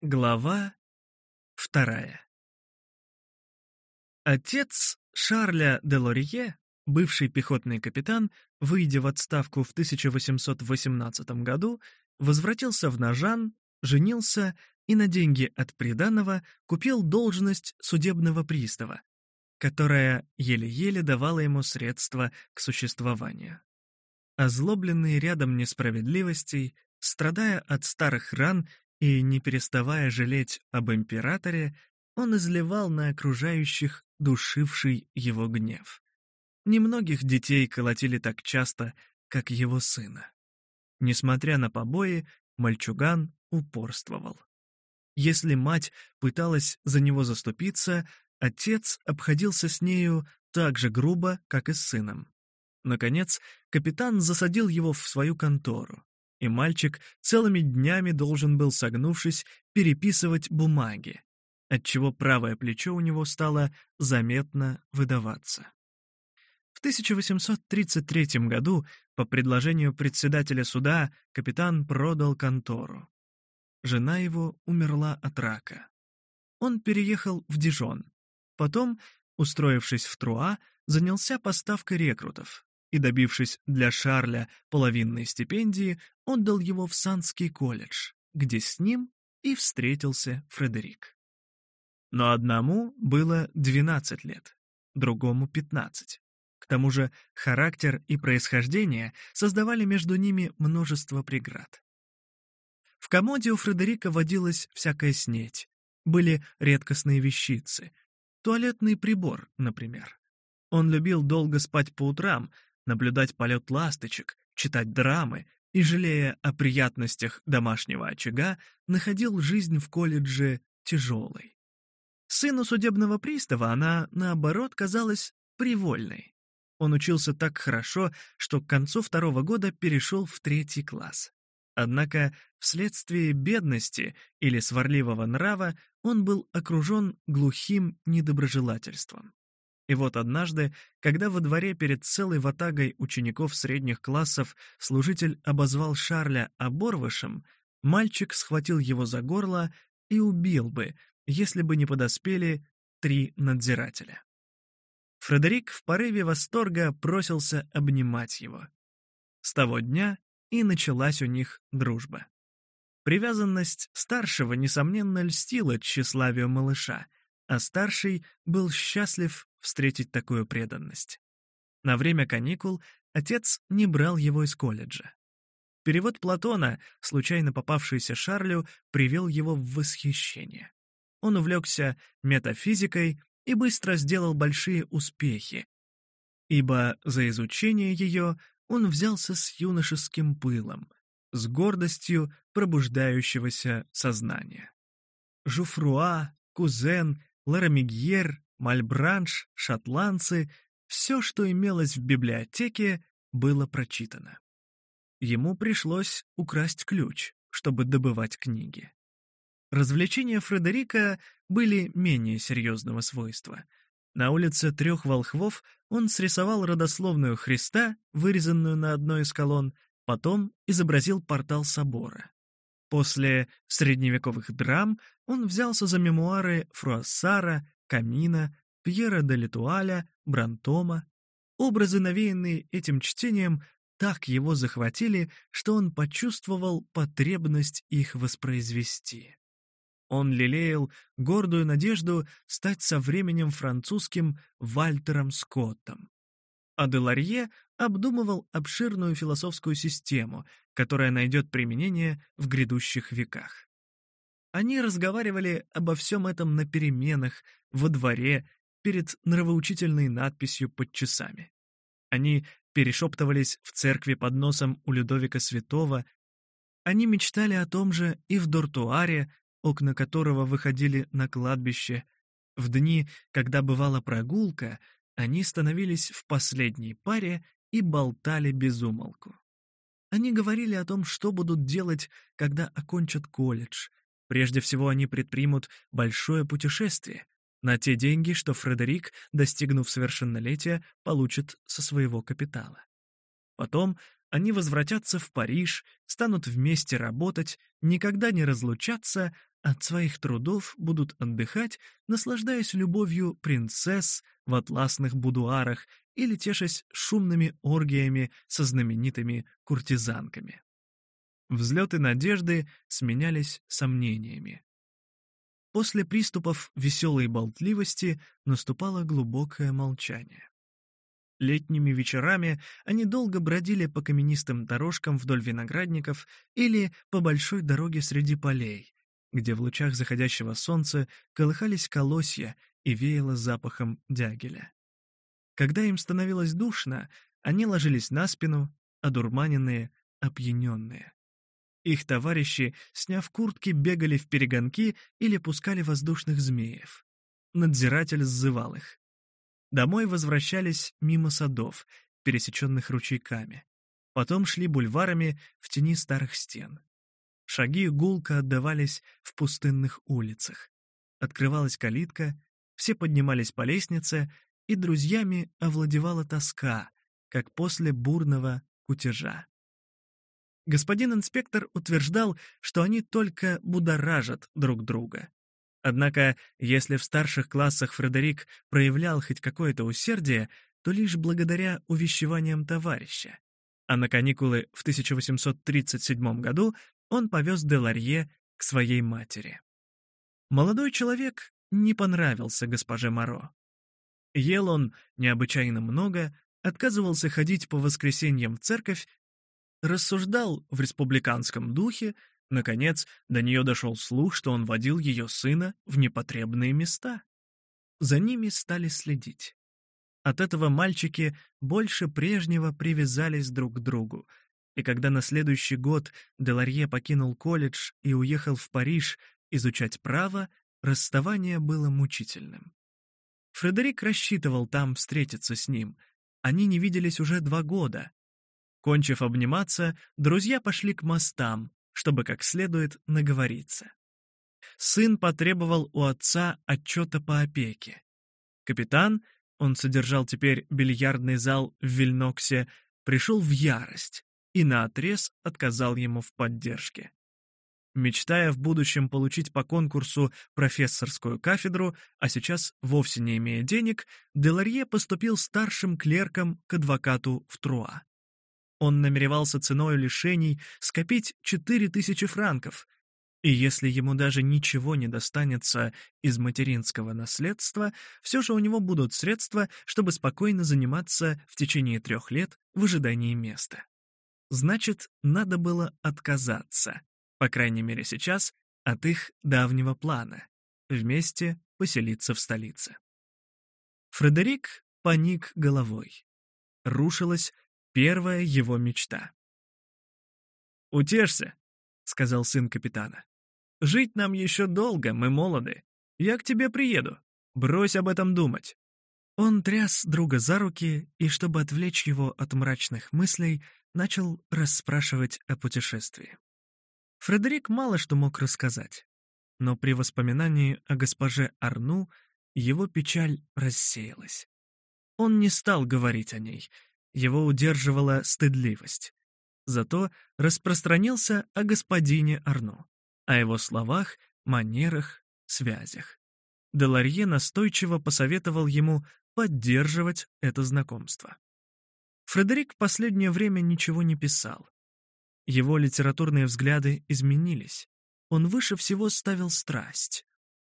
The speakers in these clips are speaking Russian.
Глава вторая. Отец Шарля де Лорье, бывший пехотный капитан, выйдя в отставку в 1818 году, возвратился в Нажан, женился и на деньги от приданого купил должность судебного пристава, которая еле-еле давала ему средства к существованию. Озлобленный рядом несправедливостей, страдая от старых ран и, не переставая жалеть об императоре, он изливал на окружающих душивший его гнев. Немногих детей колотили так часто, как его сына. Несмотря на побои, мальчуган упорствовал. Если мать пыталась за него заступиться, отец обходился с нею так же грубо, как и с сыном. Наконец, капитан засадил его в свою контору и мальчик целыми днями должен был, согнувшись, переписывать бумаги, отчего правое плечо у него стало заметно выдаваться. В 1833 году по предложению председателя суда капитан продал контору. Жена его умерла от рака. Он переехал в Дижон. Потом, устроившись в Труа, занялся поставкой рекрутов, и, добившись для Шарля половинной стипендии, он дал его в Санский колледж, где с ним и встретился Фредерик. Но одному было 12 лет, другому 15. К тому же характер и происхождение создавали между ними множество преград. В комоде у Фредерика водилась всякая снеть, были редкостные вещицы, туалетный прибор, например. Он любил долго спать по утрам наблюдать полет ласточек, читать драмы и, жалея о приятностях домашнего очага, находил жизнь в колледже тяжелой. Сыну судебного пристава она, наоборот, казалась привольной. Он учился так хорошо, что к концу второго года перешел в третий класс. Однако вследствие бедности или сварливого нрава он был окружен глухим недоброжелательством. И вот однажды, когда во дворе перед целой ватагой учеников средних классов служитель обозвал Шарля оборвышем, мальчик схватил его за горло и убил бы, если бы не подоспели три надзирателя. Фредерик в порыве восторга просился обнимать его. С того дня и началась у них дружба. Привязанность старшего, несомненно, льстила тщеславию малыша, а старший был счастлив встретить такую преданность. На время каникул отец не брал его из колледжа. Перевод Платона, случайно попавшийся Шарлю, привел его в восхищение. Он увлекся метафизикой и быстро сделал большие успехи, ибо за изучение ее он взялся с юношеским пылом, с гордостью пробуждающегося сознания. Жуфруа, Кузен, Ларамигьер, Мальбранш, шотландцы, все, что имелось в библиотеке, было прочитано. Ему пришлось украсть ключ, чтобы добывать книги. Развлечения Фредерика были менее серьезного свойства. На улице трех волхвов он срисовал родословную Христа, вырезанную на одной из колонн, потом изобразил портал собора. После средневековых драм он взялся за мемуары Фруассара, Камина, Пьера де Литуаля, Брантома. Образы, навеянные этим чтением, так его захватили, что он почувствовал потребность их воспроизвести. Он лелеял гордую надежду стать со временем французским Вальтером Скоттом. А Деларье обдумывал обширную философскую систему, которая найдет применение в грядущих веках. Они разговаривали обо всем этом на переменах, во дворе, перед нравоучительной надписью под часами. Они перешептывались в церкви под носом у Людовика Святого. Они мечтали о том же и в дортуаре, окна которого выходили на кладбище. В дни, когда бывала прогулка, они становились в последней паре и болтали без умолку. Они говорили о том, что будут делать, когда окончат колледж, Прежде всего они предпримут большое путешествие на те деньги, что Фредерик, достигнув совершеннолетия, получит со своего капитала. Потом они возвратятся в Париж, станут вместе работать, никогда не разлучаться, от своих трудов будут отдыхать, наслаждаясь любовью принцесс в атласных будуарах или тешась шумными оргиями со знаменитыми куртизанками. Взлеты надежды сменялись сомнениями. После приступов веселой болтливости наступало глубокое молчание. Летними вечерами они долго бродили по каменистым дорожкам вдоль виноградников или по большой дороге среди полей, где в лучах заходящего солнца колыхались колосья и веяло запахом дягеля. Когда им становилось душно, они ложились на спину, одурманенные, опьяненные. Их товарищи, сняв куртки, бегали в перегонки или пускали воздушных змеев. Надзиратель сзывал их. Домой возвращались мимо садов, пересеченных ручейками. Потом шли бульварами в тени старых стен. Шаги гулко отдавались в пустынных улицах. Открывалась калитка, все поднимались по лестнице, и друзьями овладевала тоска, как после бурного кутежа. Господин инспектор утверждал, что они только будоражат друг друга. Однако, если в старших классах Фредерик проявлял хоть какое-то усердие, то лишь благодаря увещеваниям товарища. А на каникулы в 1837 году он повез Деларье к своей матери. Молодой человек не понравился госпоже Моро. Ел он необычайно много, отказывался ходить по воскресеньям в церковь рассуждал в республиканском духе, наконец до нее дошел слух, что он водил ее сына в непотребные места. За ними стали следить. От этого мальчики больше прежнего привязались друг к другу, и когда на следующий год Деларье покинул колледж и уехал в Париж изучать право, расставание было мучительным. Фредерик рассчитывал там встретиться с ним. Они не виделись уже два года, Кончив обниматься, друзья пошли к мостам, чтобы как следует наговориться. Сын потребовал у отца отчета по опеке. Капитан, он содержал теперь бильярдный зал в Вильноксе, пришел в ярость и наотрез отказал ему в поддержке. Мечтая в будущем получить по конкурсу профессорскую кафедру, а сейчас вовсе не имея денег, Деларье поступил старшим клерком к адвокату в Труа. Он намеревался ценой лишений скопить 4000 франков, и если ему даже ничего не достанется из материнского наследства, все же у него будут средства, чтобы спокойно заниматься в течение трех лет в ожидании места. Значит, надо было отказаться, по крайней мере сейчас, от их давнего плана — вместе поселиться в столице. Фредерик поник головой. рушилась. Первая его мечта. «Утешься», — сказал сын капитана. «Жить нам еще долго, мы молоды. Я к тебе приеду. Брось об этом думать». Он тряс друга за руки и, чтобы отвлечь его от мрачных мыслей, начал расспрашивать о путешествии. Фредерик мало что мог рассказать, но при воспоминании о госпоже Арну его печаль рассеялась. Он не стал говорить о ней — его удерживала стыдливость. Зато распространился о господине Арно, о его словах, манерах, связях. Деларье настойчиво посоветовал ему поддерживать это знакомство. Фредерик в последнее время ничего не писал. Его литературные взгляды изменились. Он выше всего ставил страсть.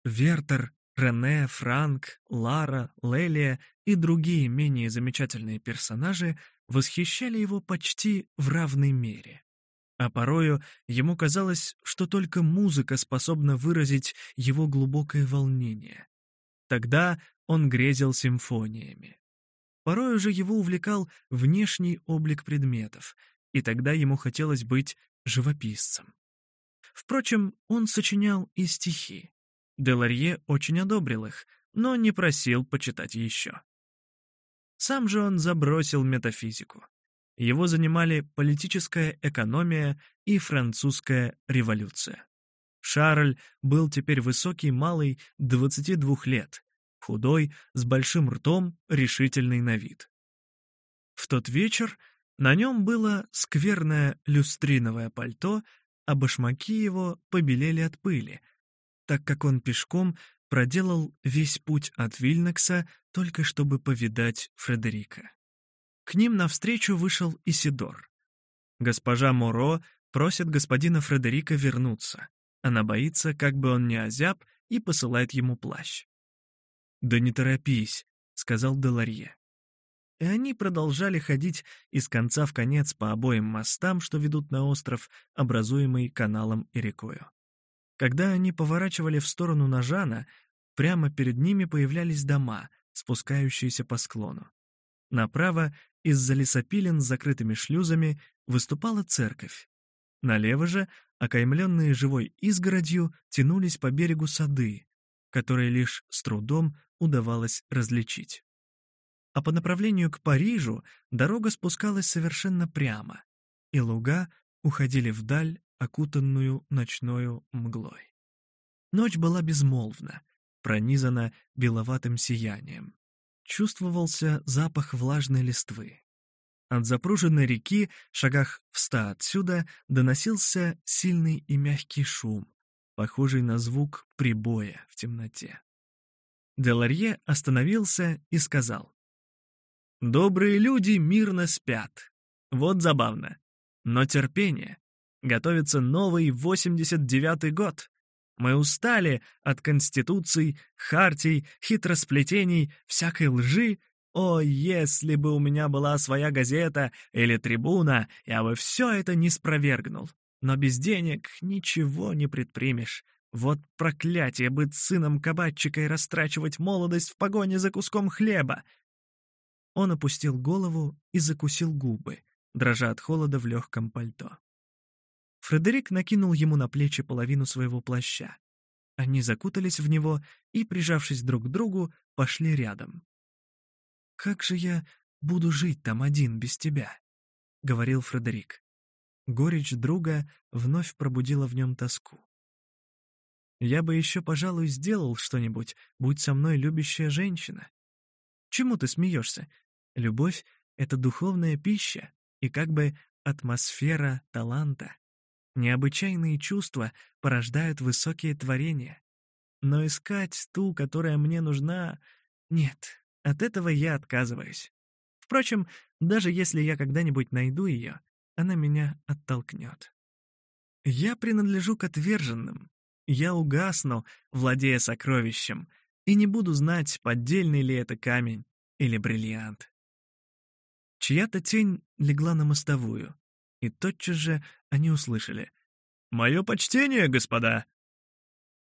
Вертер, Рене, Франк, Лара, Лелия и другие менее замечательные персонажи восхищали его почти в равной мере. А порою ему казалось, что только музыка способна выразить его глубокое волнение. Тогда он грезил симфониями. Порою же его увлекал внешний облик предметов, и тогда ему хотелось быть живописцем. Впрочем, он сочинял и стихи. Деларье очень одобрил их, но не просил почитать еще. Сам же он забросил метафизику. Его занимали политическая экономия и французская революция. Шарль был теперь высокий малый 22 лет, худой, с большим ртом, решительный на вид. В тот вечер на нем было скверное люстриновое пальто, а башмаки его побелели от пыли, так как он пешком проделал весь путь от Вильнакса только чтобы повидать Фредерика. К ним навстречу вышел Исидор. Госпожа Моро просит господина Фредерика вернуться. Она боится, как бы он не озяб, и посылает ему плащ. «Да не торопись», — сказал Деларье. И они продолжали ходить из конца в конец по обоим мостам, что ведут на остров, образуемый каналом и рекою. Когда они поворачивали в сторону Нажана, прямо перед ними появлялись дома, спускающиеся по склону. Направо, из-за лесопилен с закрытыми шлюзами, выступала церковь. Налево же, окаймленные живой изгородью, тянулись по берегу сады, которые лишь с трудом удавалось различить. А по направлению к Парижу дорога спускалась совершенно прямо, и луга уходили вдаль окутанную ночною мглой. Ночь была безмолвна, пронизана беловатым сиянием. Чувствовался запах влажной листвы. От запруженной реки, шагах в ста отсюда, доносился сильный и мягкий шум, похожий на звук прибоя в темноте. Деларье остановился и сказал. «Добрые люди мирно спят. Вот забавно. Но терпение Готовится новый 89-й год. Мы устали от конституций, хартий, хитросплетений, всякой лжи. О, если бы у меня была своя газета или трибуна, я бы все это не спровергнул. Но без денег ничего не предпримешь. Вот проклятие быть сыном кабачика и растрачивать молодость в погоне за куском хлеба!» Он опустил голову и закусил губы, дрожа от холода в легком пальто. Фредерик накинул ему на плечи половину своего плаща. Они закутались в него и, прижавшись друг к другу, пошли рядом. «Как же я буду жить там один без тебя?» — говорил Фредерик. Горечь друга вновь пробудила в нем тоску. «Я бы еще, пожалуй, сделал что-нибудь, будь со мной любящая женщина. Чему ты смеешься? Любовь — это духовная пища и как бы атмосфера таланта. Необычайные чувства порождают высокие творения. Но искать ту, которая мне нужна... Нет, от этого я отказываюсь. Впрочем, даже если я когда-нибудь найду ее, она меня оттолкнет. Я принадлежу к отверженным. Я угасну, владея сокровищем, и не буду знать, поддельный ли это камень или бриллиант. Чья-то тень легла на мостовую, и тотчас же они услышали. «Мое почтение, господа!»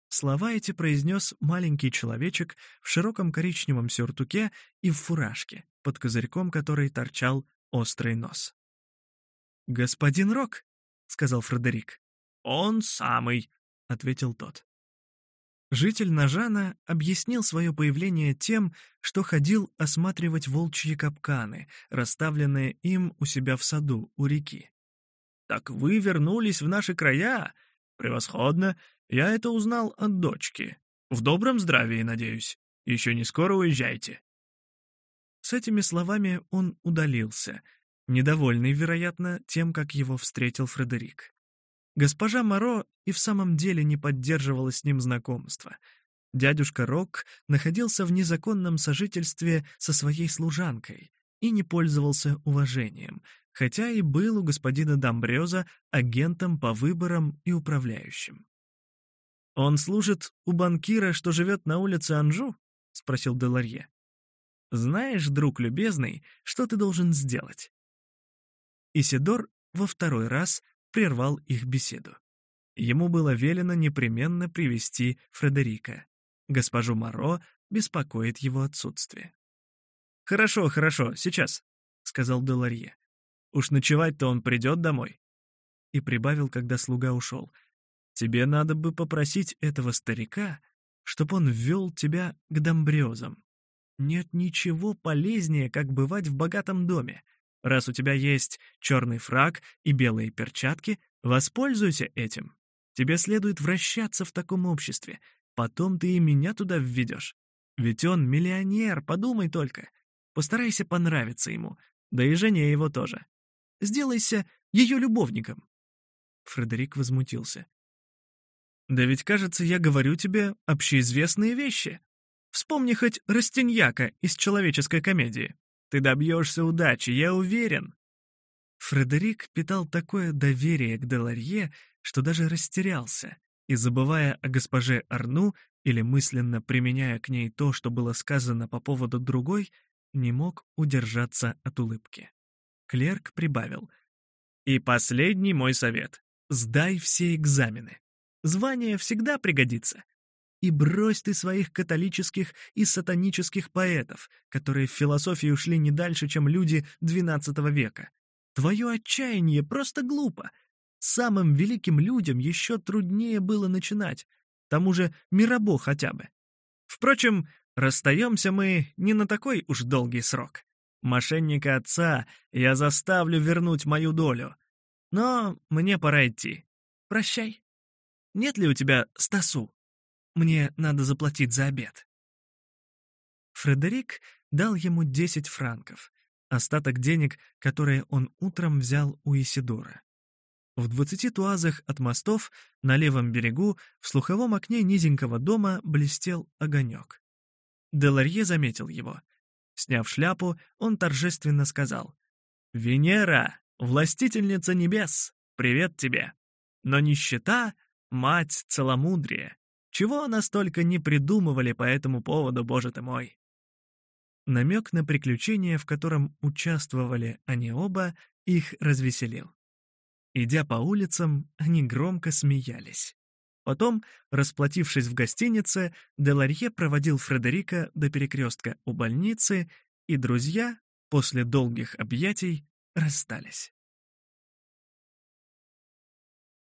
Слова эти произнес маленький человечек в широком коричневом сюртуке и в фуражке, под козырьком которой торчал острый нос. «Господин Рок!» — сказал Фредерик. «Он самый!» — ответил тот. Житель Нажана объяснил свое появление тем, что ходил осматривать волчьи капканы, расставленные им у себя в саду, у реки. Так вы вернулись в наши края. Превосходно. Я это узнал от дочки. В добром здравии, надеюсь. Еще не скоро уезжайте». С этими словами он удалился, недовольный, вероятно, тем, как его встретил Фредерик. Госпожа Моро и в самом деле не поддерживала с ним знакомства. Дядюшка Рок находился в незаконном сожительстве со своей служанкой и не пользовался уважением, хотя и был у господина Домбрёза агентом по выборам и управляющим. «Он служит у банкира, что живет на улице Анжу?» — спросил Деларье. «Знаешь, друг любезный, что ты должен сделать?» Исидор во второй раз прервал их беседу. Ему было велено непременно привести Фредерика. Госпожу Моро беспокоит его отсутствие. «Хорошо, хорошо, сейчас», — сказал Деларье. Уж ночевать-то он придет домой. И прибавил, когда слуга ушел. Тебе надо бы попросить этого старика, чтоб он ввел тебя к домбрёзам. Нет ничего полезнее, как бывать в богатом доме. Раз у тебя есть черный фраг и белые перчатки, воспользуйся этим. Тебе следует вращаться в таком обществе. Потом ты и меня туда введешь. Ведь он миллионер, подумай только. Постарайся понравиться ему, да и жене его тоже. Сделайся ее любовником». Фредерик возмутился. «Да ведь, кажется, я говорю тебе общеизвестные вещи. Вспомни хоть Растиньяка из «Человеческой комедии». Ты добьешься удачи, я уверен». Фредерик питал такое доверие к Деларье, что даже растерялся, и, забывая о госпоже Арну или мысленно применяя к ней то, что было сказано по поводу другой, не мог удержаться от улыбки. Клерк прибавил. «И последний мой совет. Сдай все экзамены. Звание всегда пригодится. И брось ты своих католических и сатанических поэтов, которые в философии ушли не дальше, чем люди XII века. Твое отчаяние просто глупо. Самым великим людям еще труднее было начинать. Тому же миробо хотя бы. Впрочем, расстаемся мы не на такой уж долгий срок мошенника отца я заставлю вернуть мою долю. Но мне пора идти. Прощай. Нет ли у тебя Стасу? Мне надо заплатить за обед». Фредерик дал ему 10 франков, остаток денег, которые он утром взял у Исидора. В двадцати туазах от мостов на левом берегу в слуховом окне низенького дома блестел огонек. Деларье заметил его — Сняв шляпу, он торжественно сказал. «Венера, властительница небес, привет тебе! Но нищета — мать целомудрия. Чего она столько не придумывали по этому поводу, боже ты мой!» Намек на приключение, в котором участвовали они оба, их развеселил. Идя по улицам, они громко смеялись. Потом, расплатившись в гостинице, Деларье проводил Фредерика до перекрестка у больницы, и друзья после долгих объятий расстались.